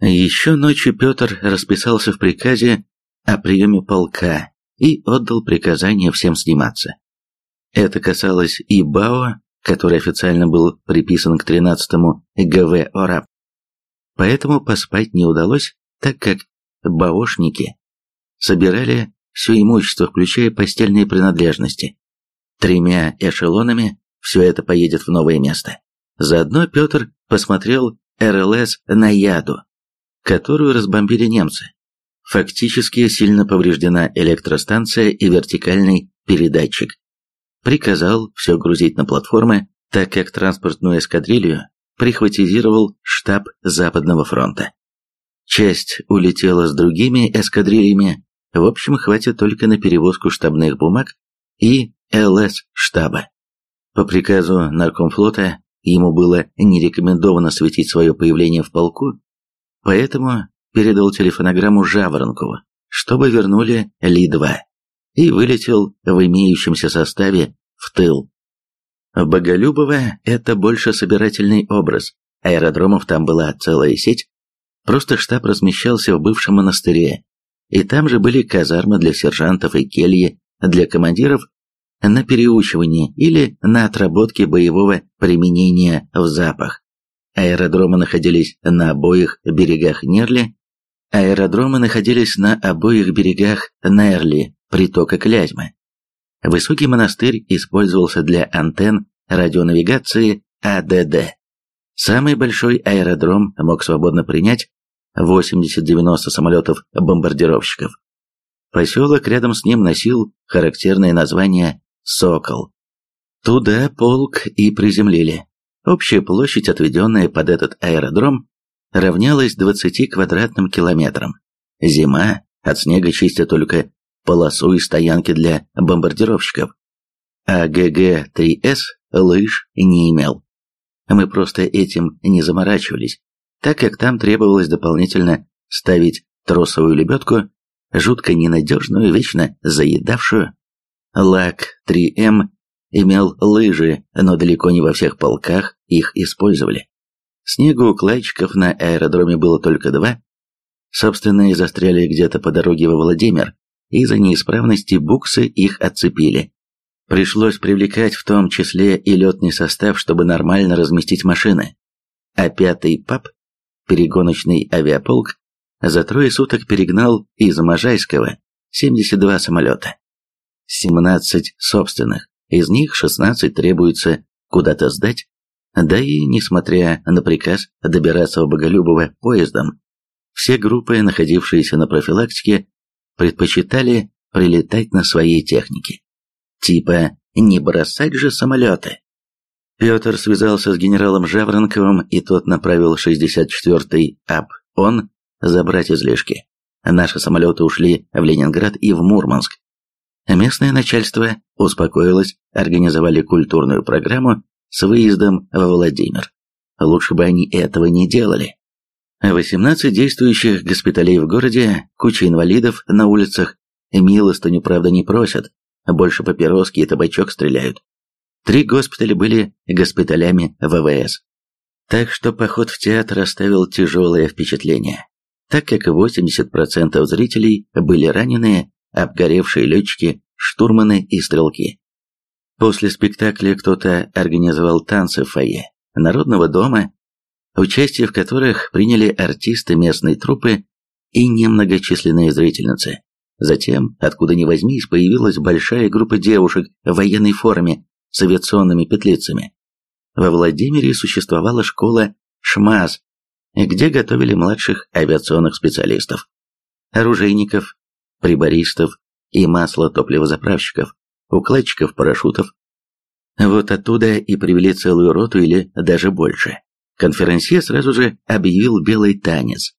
Еще ночью Петр расписался в приказе о приеме полка и отдал приказание всем сниматься. Это касалось и БАО, который официально был приписан к 13-му ГВ ОРАП. Поэтому поспать не удалось, так как баошники собирали все имущество, включая постельные принадлежности. Тремя эшелонами все это поедет в новое место. Заодно Петр посмотрел РЛС на яду, которую разбомбили немцы. Фактически сильно повреждена электростанция и вертикальный передатчик. Приказал все грузить на платформы, так как транспортную эскадрилью прихватизировал штаб Западного фронта. Часть улетела с другими эскадрильями, в общем, хватит только на перевозку штабных бумаг и ЛС штаба. По приказу наркомфлота ему было не рекомендовано светить свое появление в полку, поэтому передал телефонограмму Жаворонкову, чтобы вернули Ли-2, и вылетел в имеющемся составе в тыл. В Боголюбово это больше собирательный образ, аэродромов там была целая сеть, просто штаб размещался в бывшем монастыре, и там же были казармы для сержантов и кельи для командиров на переучивание или на отработке боевого применения в запах. Аэродромы находились на обоих берегах Нерли. Аэродромы находились на обоих берегах Нерли, притока Клязьмы. Высокий монастырь использовался для антенн радионавигации АДД. Самый большой аэродром мог свободно принять 80-90 самолетов-бомбардировщиков. Поселок рядом с ним носил характерное название «Сокол». Туда полк и приземлили. Общая площадь, отведенная под этот аэродром, равнялась 20 квадратным километрам. Зима, от снега чистят только полосу и стоянки для бомбардировщиков. А ГГ-3С лыж не имел. Мы просто этим не заморачивались, так как там требовалось дополнительно ставить тросовую лебедку, жутко ненадежную, вечно заедавшую. Лак 3М имел лыжи, но далеко не во всех полках их использовали. Снегоукладчиков на аэродроме было только два. Собственно, и застряли где-то по дороге во Владимир, из-за неисправности буксы их отцепили. Пришлось привлекать в том числе и летный состав, чтобы нормально разместить машины. А пятый ПАП, перегоночный авиаполк, за трое суток перегнал из Можайского 72 самолета. 17 собственных, из них 16 требуется куда-то сдать, да и, несмотря на приказ добираться в Боголюбово поездом, все группы, находившиеся на профилактике, предпочитали прилетать на своей технике. Типа «не бросать же самолеты». Петр связался с генералом Жаворонковым, и тот направил 64-й АП-ОН забрать излишки. Наши самолеты ушли в Ленинград и в Мурманск. Местное начальство успокоилось, организовали культурную программу с выездом во Владимир. Лучше бы они этого не делали. 18 действующих госпиталей в городе, куча инвалидов на улицах, милостыню, правда, не просят, больше папироски и табачок стреляют. Три госпиталя были госпиталями ВВС. Так что поход в театр оставил тяжелое впечатление, так как 80% зрителей были раненые, обгоревшие летчики, штурманы и стрелки. После спектакля кто-то организовал танцы в фойе Народного дома участие в которых приняли артисты местной труппы и немногочисленные зрительницы. Затем, откуда ни возьмись, появилась большая группа девушек в военной форме с авиационными петлицами. Во Владимире существовала школа ШМАЗ, где готовили младших авиационных специалистов, оружейников, прибористов и масло-топливозаправщиков, укладчиков парашютов. Вот оттуда и привели целую роту или даже больше. Конферансье сразу же объявил белый танец.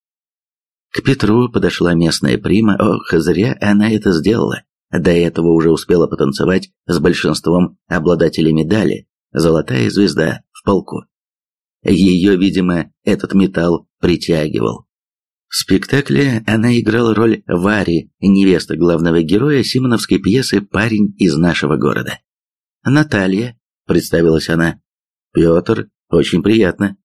К Петру подошла местная прима, ох, зря она это сделала. До этого уже успела потанцевать с большинством обладателей медали «Золотая звезда» в полку. Ее, видимо, этот металл притягивал. В спектакле она играла роль Вари, невесты главного героя симоновской пьесы «Парень из нашего города». «Наталья», — представилась она. «Петр, очень приятно.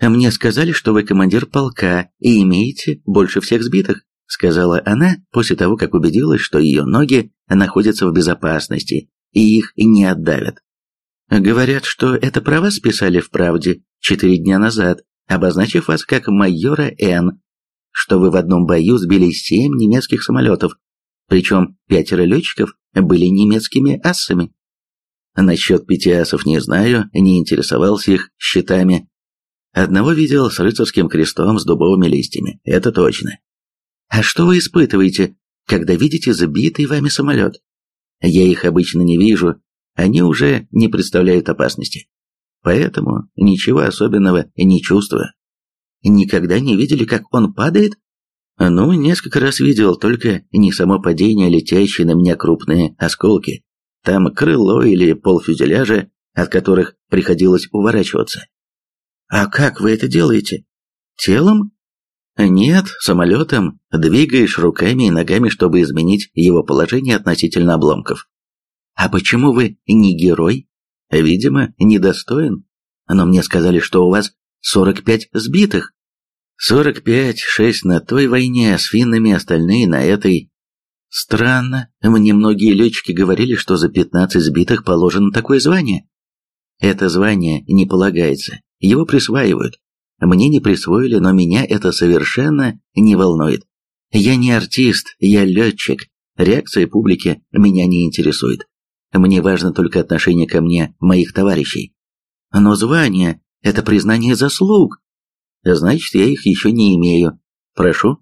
«Мне сказали, что вы командир полка и имеете больше всех сбитых», сказала она после того, как убедилась, что ее ноги находятся в безопасности и их не отдавят. «Говорят, что это про вас писали в «Правде» четыре дня назад, обозначив вас как майора Н, что вы в одном бою сбили семь немецких самолетов, причем пятеро летчиков были немецкими асами. Насчет пяти асов не знаю, не интересовался их счетами. Одного видел с рыцарским крестом с дубовыми листьями, это точно. А что вы испытываете, когда видите забитый вами самолет? Я их обычно не вижу, они уже не представляют опасности. Поэтому ничего особенного не чувствую. Никогда не видели, как он падает? Ну, несколько раз видел, только не само падение, летящие на меня крупные осколки. Там крыло или полфюзеляжа, от которых приходилось уворачиваться. А как вы это делаете? Телом? Нет, самолетом. Двигаешь руками и ногами, чтобы изменить его положение относительно обломков. А почему вы не герой? Видимо, недостоин. Но мне сказали, что у вас 45 сбитых. 45, 6 на той войне, с финнами, остальные на этой. Странно, мне многие летчики говорили, что за 15 сбитых положено такое звание. Это звание не полагается, его присваивают. Мне не присвоили, но меня это совершенно не волнует. Я не артист, я летчик. Реакция публики меня не интересует. Мне важно только отношение ко мне моих товарищей. Но звание – это признание заслуг. Значит, я их еще не имею. Прошу.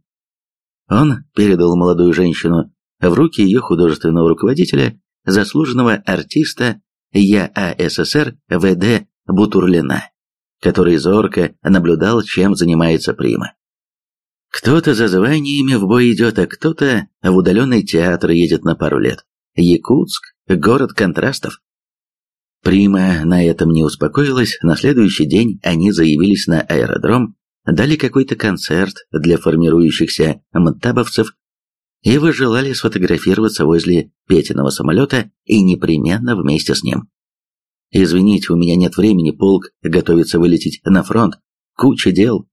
Он передал молодую женщину в руки ее художественного руководителя, заслуженного артиста ЯАССР ВД Бутурлина, который зорко наблюдал, чем занимается Прима. Кто-то за званиями в бой идет, а кто-то в удаленный театр едет на пару лет. Якутск – город контрастов. Прима на этом не успокоилась, на следующий день они заявились на аэродром, дали какой-то концерт для формирующихся мтабовцев и вы желали сфотографироваться возле Петиного самолета и непременно вместе с ним. Извините, у меня нет времени, полк готовится вылететь на фронт. Куча дел.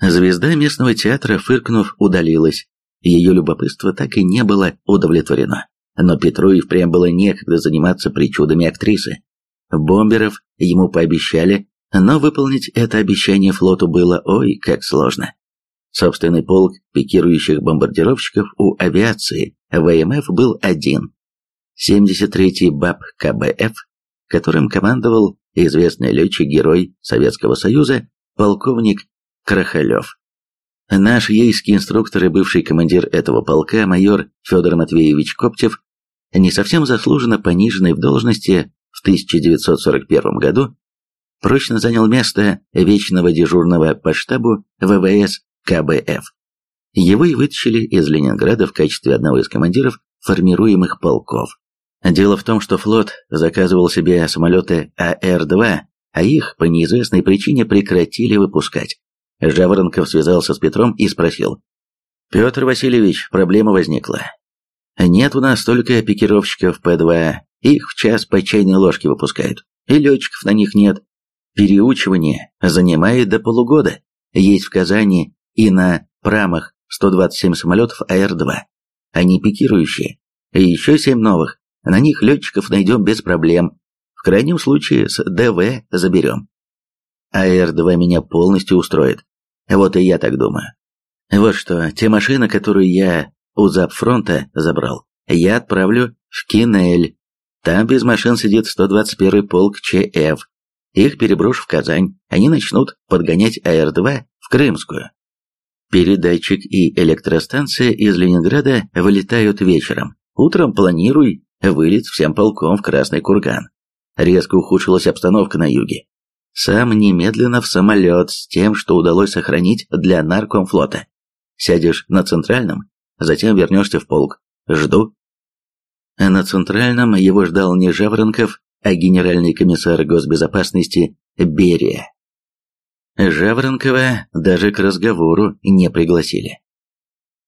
Звезда местного театра, фыркнув, удалилась. Ее любопытство так и не было удовлетворено. Но Петру и впрямь было некогда заниматься причудами актрисы. Бомберов ему пообещали, но выполнить это обещание флоту было ой, как сложно. Собственный полк пикирующих бомбардировщиков у авиации ВМФ был один. 73-й БАП КБФ, которым командовал известный летчик-герой Советского Союза полковник Крахалев. Наш ейский инструктор и бывший командир этого полка, майор Федор Матвеевич Коптев, не совсем заслуженно пониженный в должности в 1941 году, прочно занял место вечного дежурного по штабу ВВС КБФ. Его и вытащили из Ленинграда в качестве одного из командиров формируемых полков. Дело в том, что флот заказывал себе самолеты АР-2, а их по неизвестной причине прекратили выпускать. Жаворонков связался с Петром и спросил. «Петр Васильевич, проблема возникла. Нет у нас только пикировщиков П-2, их в час по чайной ложке выпускают, и летчиков на них нет. Переучивание занимает до полугода. Есть в Казани и на прамах 127 самолетов АР-2. Они пикирующие. И еще 7 новых. На них летчиков найдем без проблем. В крайнем случае с ДВ заберем. АР-2 меня полностью устроит. Вот и я так думаю. Вот что, те машины, которые я у Запфронта забрал, я отправлю в Кинель. Там без машин сидит 121 полк ЧФ. Их переброшу в Казань. Они начнут подгонять АР-2 в Крымскую. Передатчик и электростанция из Ленинграда вылетают вечером. Утром планируй вылет всем полком в Красный Курган. Резко ухудшилась обстановка на юге. Сам немедленно в самолет с тем, что удалось сохранить для наркомфлота. Сядешь на центральном, затем вернешься в полк. Жду. На центральном его ждал не Жаворонков, а генеральный комиссар госбезопасности Берия. Жаворонкова даже к разговору не пригласили.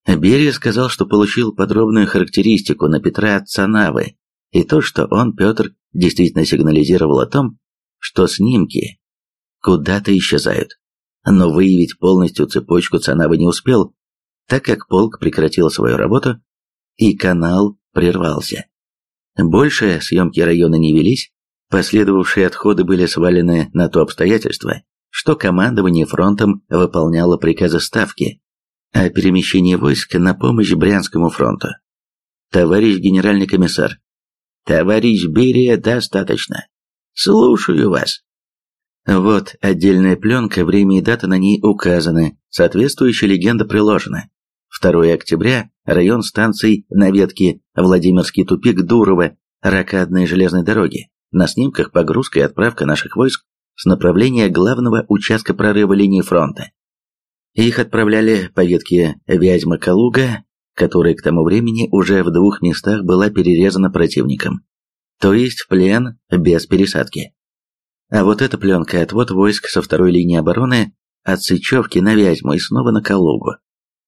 Берия сказал, что получил подробную характеристику на Петра Цанавы и то, что он, Петр, действительно сигнализировал о том, что снимки куда-то исчезают. но выявить полностью цепочку Цанава не успел, так как полк прекратил свою работу, и канал прервался. Больше съемки района не велись, последовавшие отходы были свалены на то обстоятельство, что командование фронтом выполняло приказы Ставки о перемещении войск на помощь Брянскому фронту. Товарищ генеральный комиссар. Товарищ Берия, достаточно. Слушаю вас. Вот отдельная пленка, время и дата на ней указаны, соответствующая легенда приложена. 2 октября, район станций на ветке Владимирский тупик Дурово, ракадной железной дороги. На снимках погрузка и отправка наших войск с направления главного участка прорыва линии фронта. Их отправляли по ветке Вязьма-Калуга, которая к тому времени уже в двух местах была перерезана противником. То есть в плен без пересадки. А вот эта пленка отвод войск со второй линии обороны от Сычевки на Вязьму и снова на Калугу.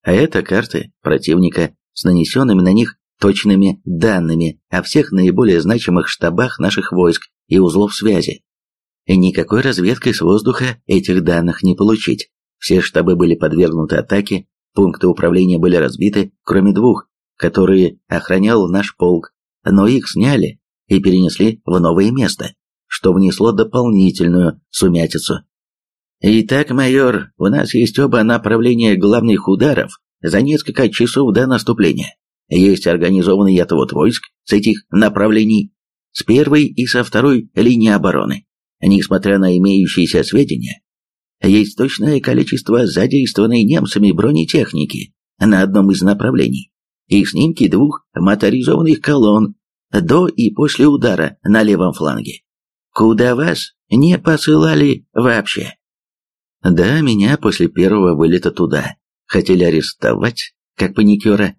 А это карты противника с нанесенными на них точными данными о всех наиболее значимых штабах наших войск и узлов связи. Никакой разведкой с воздуха этих данных не получить. Все штабы были подвергнуты атаке, пункты управления были разбиты, кроме двух, которые охранял наш полк, но их сняли и перенесли в новое место что внесло дополнительную сумятицу. Итак, майор, у нас есть оба направления главных ударов за несколько часов до наступления. Есть организованный отвод войск с этих направлений с первой и со второй линии обороны. Несмотря на имеющиеся сведения, есть точное количество задействованной немцами бронетехники на одном из направлений и снимки двух моторизованных колонн до и после удара на левом фланге куда вас не посылали вообще. Да, меня после первого вылета туда хотели арестовать, как паникера.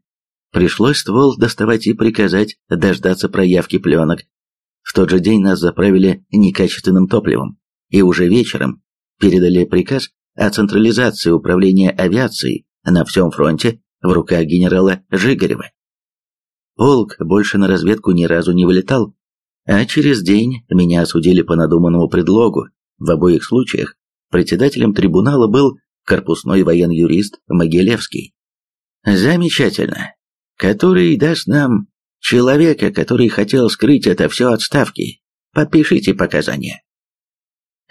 Пришлось ствол доставать и приказать дождаться проявки пленок. В тот же день нас заправили некачественным топливом, и уже вечером передали приказ о централизации управления авиацией на всем фронте в руках генерала Жигарева. Полк больше на разведку ни разу не вылетал, а через день меня осудили по надуманному предлогу. В обоих случаях председателем трибунала был корпусной воен-юрист Могилевский. Замечательно. Который даст нам человека, который хотел скрыть это все от ставки. Подпишите показания.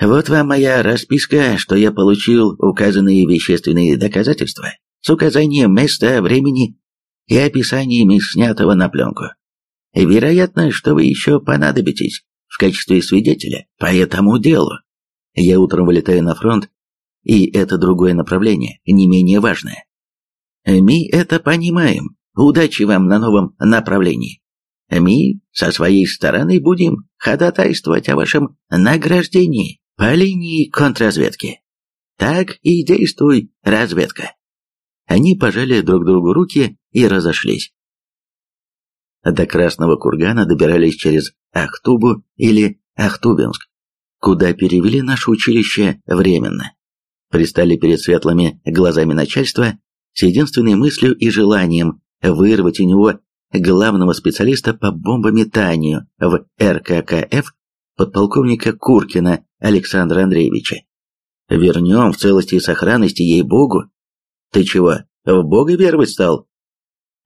Вот вам моя расписка, что я получил указанные вещественные доказательства с указанием места, времени и описаниями снятого на пленку. Вероятно, что вы еще понадобитесь в качестве свидетеля по этому делу. Я утром вылетаю на фронт, и это другое направление, не менее важное. Мы это понимаем. Удачи вам на новом направлении. Мы со своей стороны будем ходатайствовать о вашем награждении по линии контрразведки. Так и действуй, разведка. Они пожали друг другу руки и разошлись. До Красного Кургана добирались через Ахтубу или Ахтубинск, куда перевели наше училище временно. Пристали перед светлыми глазами начальства с единственной мыслью и желанием вырвать у него главного специалиста по бомбометанию в РККФ подполковника Куркина Александра Андреевича. Вернем в целости и сохранности, ей-богу. Ты чего, в бога веровать стал?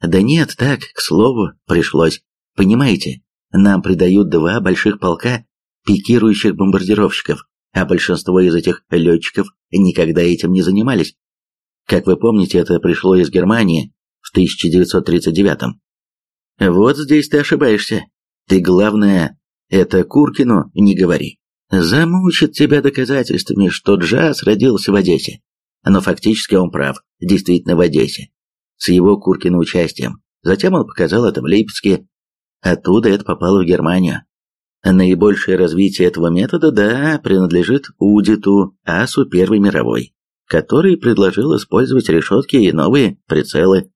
Да нет, так, к слову, пришлось. Понимаете, нам придают два больших полка пикирующих бомбардировщиков, а большинство из этих летчиков никогда этим не занимались. Как вы помните, это пришло из Германии в 1939-м. Вот здесь ты ошибаешься. Ты, главное, это Куркину не говори. Замучит тебя доказательствами, что джаз родился в Одессе. Но фактически он прав, действительно в Одессе с его Куркиным участием. Затем он показал это в Лейпциге. Оттуда это попало в Германию. Наибольшее развитие этого метода, да, принадлежит Удиту, асу Первой мировой, который предложил использовать решетки и новые прицелы.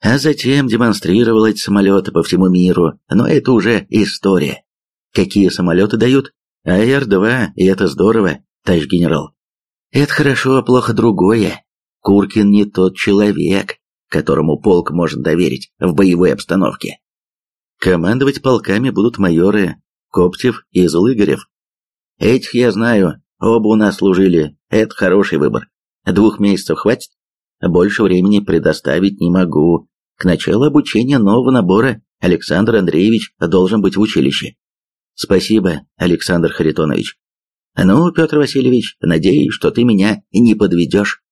А затем демонстрировал эти самолеты по всему миру, но это уже история. Какие самолеты дают? АР-2, и это здорово, товарищ генерал. Это хорошо, а плохо другое. Куркин не тот человек, которому полк можно доверить в боевой обстановке. Командовать полками будут майоры Коптев и Злыгарев. Этих я знаю, оба у нас служили, это хороший выбор. Двух месяцев хватит? Больше времени предоставить не могу. К началу обучения нового набора Александр Андреевич должен быть в училище. Спасибо, Александр Харитонович. Ну, Петр Васильевич, надеюсь, что ты меня не подведешь.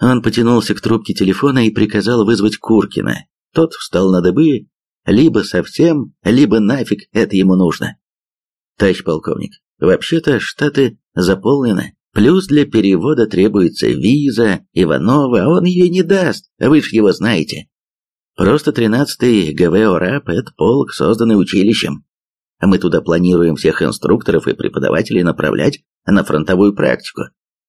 Он потянулся к трубке телефона и приказал вызвать Куркина. Тот встал на дыбы, либо совсем, либо нафиг это ему нужно. Товарищ полковник, вообще-то штаты заполнены. Плюс для перевода требуется виза Иванова, а он ее не даст, вы ж его знаете. Просто 13-й ГВ ОРАП – это полк, созданный училищем. Мы туда планируем всех инструкторов и преподавателей направлять на фронтовую практику,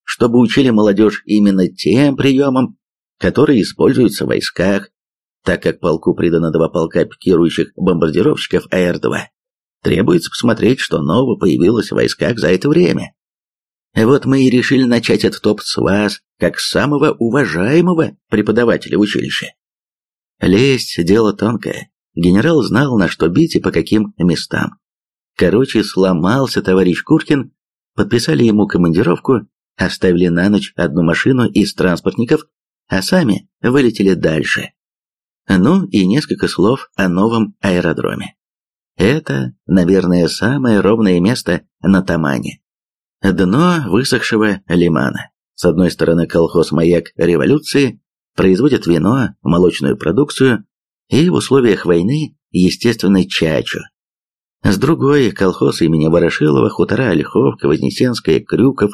чтобы учили молодежь именно тем приемам, которые используются в войсках, так как полку придано два полка пикирующих бомбардировщиков АР-2. Требуется посмотреть, что нового появилось в войсках за это время. Вот мы и решили начать этот топ с вас, как самого уважаемого преподавателя училища. Лесть – дело тонкое. Генерал знал, на что бить и по каким местам. Короче, сломался товарищ Куркин, подписали ему командировку, оставили на ночь одну машину из транспортников, а сами вылетели дальше. Ну и несколько слов о новом аэродроме. Это, наверное, самое ровное место на Тамане. Дно высохшего лимана. С одной стороны колхоз «Маяк революции» производит вино, молочную продукцию и в условиях войны, естественно, чачу. С другой колхоз имени Ворошилова, хутора Ольховка, Вознесенская, Крюков,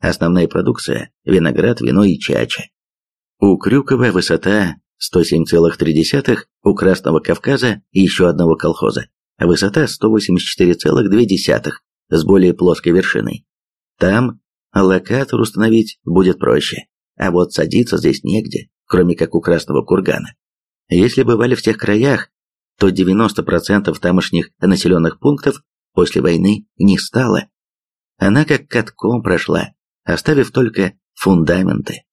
основная продукция – виноград, вино и чача. У Крюкова высота 107,3, у Красного Кавказа еще одного колхоза, высота 184,2 с более плоской вершиной. Там локатор установить будет проще, а вот садиться здесь негде, кроме как у Красного Кургана. Если бывали в тех краях, то 90% тамошних населенных пунктов после войны не стало. Она как катком прошла, оставив только фундаменты.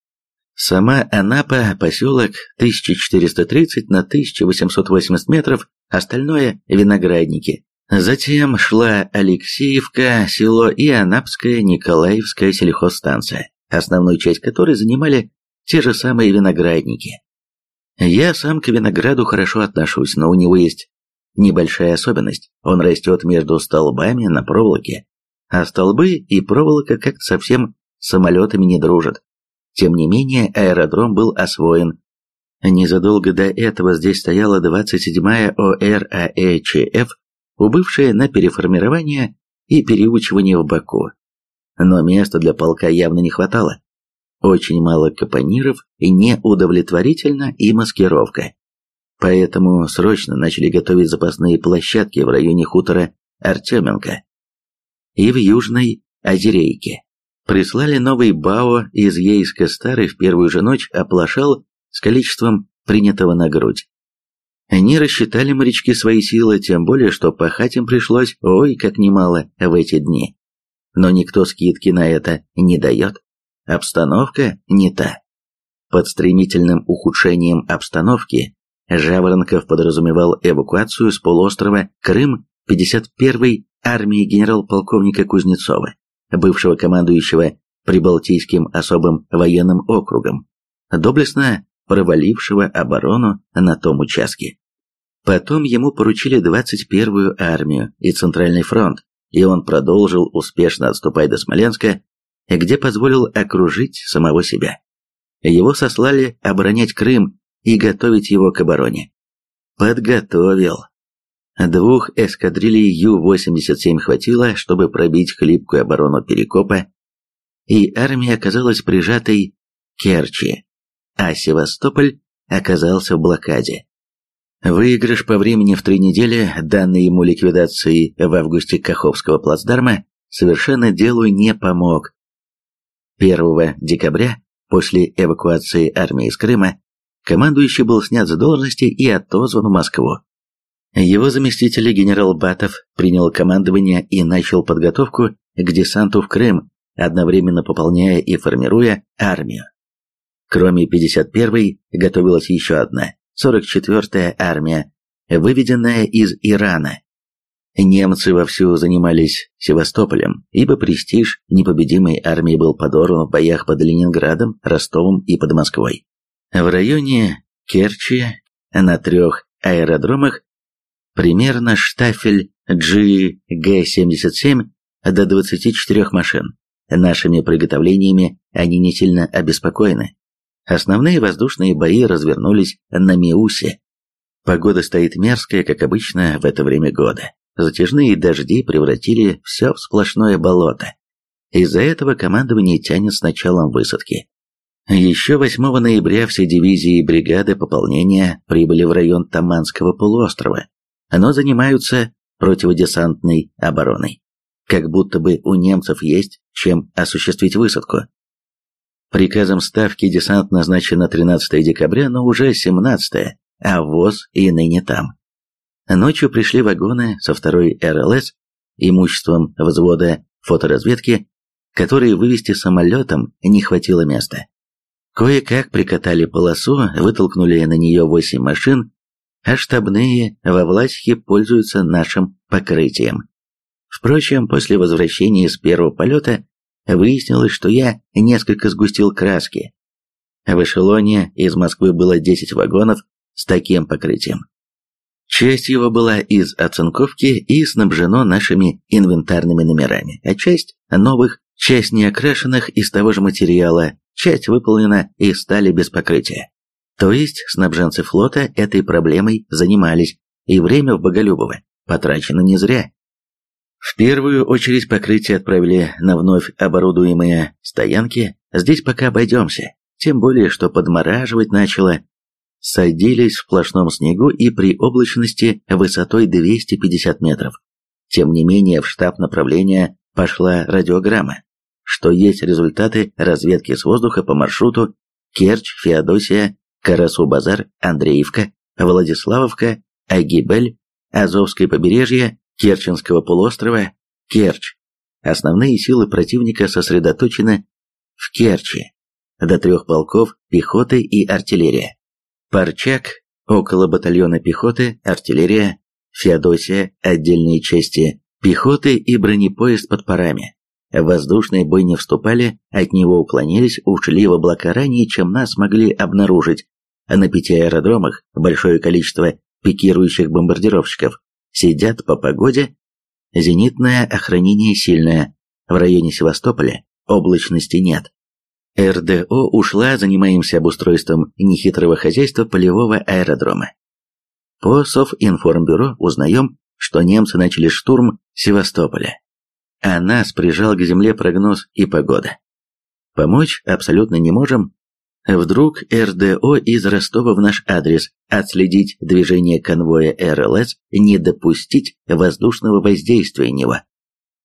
Сама Анапа – поселок 1430 на 1880 метров, остальное – виноградники, Затем шла Алексеевка, село и Анапская Николаевская сельхозстанция, основную часть которой занимали те же самые виноградники. Я сам к винограду хорошо отношусь, но у него есть небольшая особенность. Он растет между столбами на проволоке, а столбы и проволока как-то совсем самолетами не дружат. Тем не менее, аэродром был освоен. Незадолго до этого здесь стояла 27-я ОРАЭЧФ убывшая на переформирование и переучивание в Баку. Но места для полка явно не хватало. Очень мало капониров и неудовлетворительно и маскировка. Поэтому срочно начали готовить запасные площадки в районе хутора Артеменко и в Южной Озерейке. Прислали новый БАО из Ейска старый в первую же ночь оплошал с количеством принятого на грудь. Они рассчитали морячки свои силы, тем более, что пахать им пришлось, ой, как немало в эти дни. Но никто скидки на это не дает. Обстановка не та. Под стремительным ухудшением обстановки Жаворонков подразумевал эвакуацию с полуострова Крым 51-й армии генерал-полковника Кузнецова, бывшего командующего Прибалтийским особым военным округом, доблестно провалившего оборону на том участке. Потом ему поручили 21-ю армию и Центральный фронт, и он продолжил успешно отступать до Смоленска, где позволил окружить самого себя. Его сослали оборонять Крым и готовить его к обороне. Подготовил. Двух эскадрилей Ю-87 хватило, чтобы пробить хлипкую оборону Перекопа, и армия оказалась прижатой к Керчи, а Севастополь оказался в блокаде. Выигрыш по времени в три недели, данный ему ликвидацией в августе Каховского плацдарма, совершенно делу не помог. 1 декабря, после эвакуации армии из Крыма, командующий был снят с должности и отозван в Москву. Его заместитель генерал Батов принял командование и начал подготовку к десанту в Крым, одновременно пополняя и формируя армию. Кроме 51-й, готовилась еще одна, 44-я армия, выведенная из Ирана. Немцы вовсю занимались Севастополем, ибо престиж непобедимой армии был подорван в боях под Ленинградом, Ростовом и под Москвой. В районе Керчи на трех аэродромах примерно штафель GG-77 до 24 машин. Нашими приготовлениями они не сильно обеспокоены. Основные воздушные бои развернулись на Миусе. Погода стоит мерзкая, как обычно, в это время года. Затяжные дожди превратили все в сплошное болото. Из-за этого командование тянет с началом высадки. Еще 8 ноября все дивизии и бригады пополнения прибыли в район Таманского полуострова, но занимаются противодесантной обороной. Как будто бы у немцев есть чем осуществить высадку. Приказом Ставки десант назначен на 13 декабря, но уже 17, а ВОЗ и ныне там. Ночью пришли вагоны со второй РЛС, имуществом взвода фоторазведки, которые вывести самолетом не хватило места. Кое-как прикатали полосу, вытолкнули на нее восемь машин, а штабные во Власихе пользуются нашим покрытием. Впрочем, после возвращения с первого полета выяснилось, что я несколько сгустил краски. В эшелоне из Москвы было 10 вагонов с таким покрытием. Часть его была из оцинковки и снабжено нашими инвентарными номерами, а часть новых, часть неокрашенных из того же материала, часть выполнена из стали без покрытия. То есть снабженцы флота этой проблемой занимались, и время в Боголюбово потрачено не зря. В первую очередь покрытие отправили на вновь оборудуемые стоянки, здесь пока обойдемся, тем более, что подмораживать начало, садились в сплошном снегу и при облачности высотой 250 метров. Тем не менее, в штаб направления пошла радиограмма, что есть результаты разведки с воздуха по маршруту Керчь, Феодосия, Карасу-Базар, Андреевка, Владиславовка, Агибель, Азовское побережье, Керченского полуострова, Керчь. Основные силы противника сосредоточены в Керчи, до трех полков пехоты и артиллерия. Парчак, около батальона пехоты, артиллерия, Феодосия, отдельные части пехоты и бронепоезд под парами. В воздушный бой не вступали, от него уклонились, ушли в облака ранее, чем нас могли обнаружить. А на пяти аэродромах большое количество пикирующих бомбардировщиков сидят по погоде. Зенитное охранение сильное. В районе Севастополя облачности нет. РДО ушла, занимаемся обустройством нехитрого хозяйства полевого аэродрома. По Совинформбюро узнаем, что немцы начали штурм Севастополя. А нас прижал к земле прогноз и погода. Помочь абсолютно не можем. Вдруг РДО из Ростова в наш адрес отследить движение конвоя РЛС, не допустить воздушного воздействия него.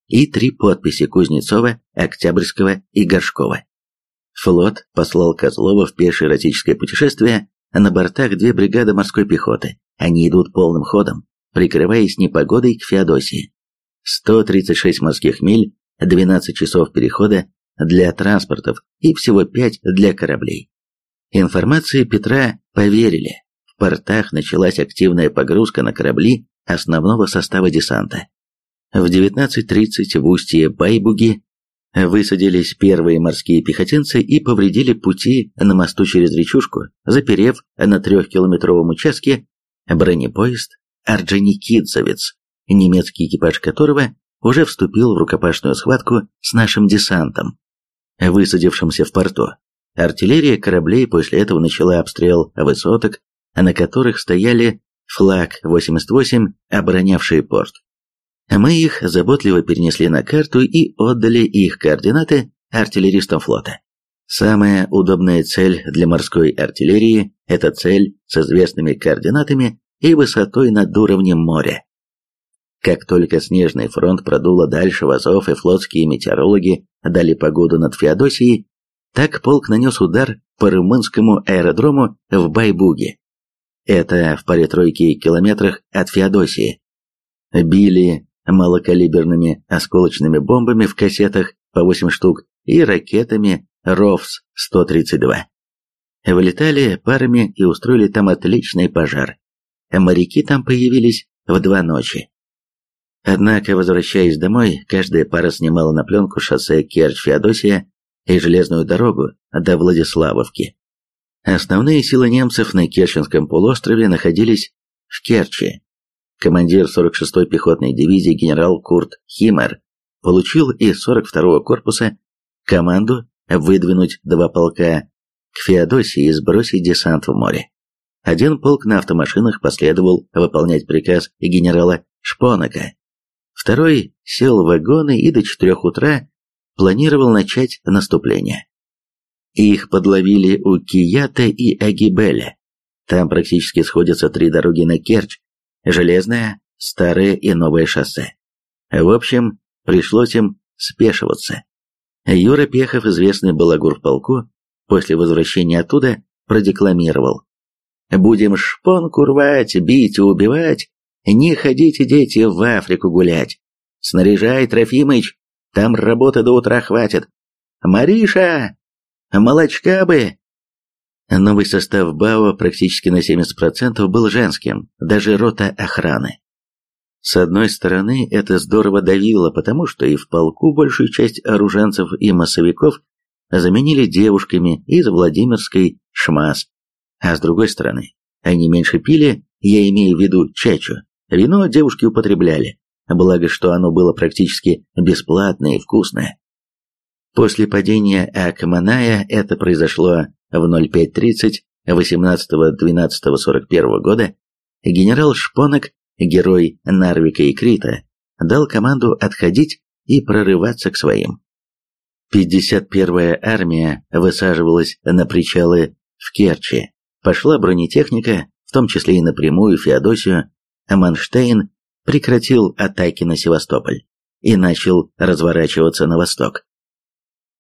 И три подписи Кузнецова, Октябрьского и Горшкова. Флот послал Козлова в пешее эротическое путешествие, а на бортах две бригады морской пехоты. Они идут полным ходом, прикрываясь непогодой к Феодосии. 136 морских миль, 12 часов перехода для транспортов и всего 5 для кораблей. Информации Петра поверили. В портах началась активная погрузка на корабли основного состава десанта. В 19.30 в устье Байбуги Высадились первые морские пехотинцы и повредили пути на мосту через речушку, заперев на трехкилометровом участке бронепоезд Орджоникидзевец, немецкий экипаж которого уже вступил в рукопашную схватку с нашим десантом, высадившимся в порту. Артиллерия кораблей после этого начала обстрел высоток, на которых стояли флаг 88, оборонявшие порт. Мы их заботливо перенесли на карту и отдали их координаты артиллеристам флота. Самая удобная цель для морской артиллерии – это цель с известными координатами и высотой над уровнем моря. Как только снежный фронт продуло дальше в Азов и флотские метеорологи дали погоду над Феодосией, так полк нанес удар по румынскому аэродрому в Байбуге. Это в паре тройки километрах от Феодосии. Били малокалиберными осколочными бомбами в кассетах по 8 штук и ракетами РОВС-132. Вылетали парами и устроили там отличный пожар. Моряки там появились в два ночи. Однако, возвращаясь домой, каждая пара снимала на пленку шоссе Керчь-Феодосия и железную дорогу до Владиславовки. Основные силы немцев на Керченском полуострове находились в Керчи. Командир 46-й пехотной дивизии генерал Курт Химмер получил из 42-го корпуса команду выдвинуть два полка к Феодосии и сбросить десант в море. Один полк на автомашинах последовал выполнять приказ генерала Шпонака. Второй сел в вагоны и до четырех утра планировал начать наступление. Их подловили у Кията и Агибеля. Там практически сходятся три дороги на Керчь, железная, старое и новое шоссе. В общем, пришлось им спешиваться. Юра Пехов, известный балагур в полку, после возвращения оттуда продекламировал. «Будем шпонку рвать, бить и убивать, не ходите, дети, в Африку гулять. Снаряжай, Трофимыч, там работы до утра хватит. Мариша, молочка бы!» Новый состав БАО практически на 70% был женским, даже рота охраны. С одной стороны, это здорово давило, потому что и в полку большую часть оруженцев и массовиков заменили девушками из Владимирской ШМАС, а с другой стороны, они меньше пили, я имею в виду чачу, вино девушки употребляли, благо что оно было практически бесплатное и вкусное. После падения Акманая это произошло в 05.30 18.12.41 года, генерал Шпонок герой Нарвика и Крита, дал команду отходить и прорываться к своим. 51-я армия высаживалась на причалы в Керчи. Пошла бронетехника, в том числе и напрямую Феодосию, Манштейн прекратил атаки на Севастополь и начал разворачиваться на восток.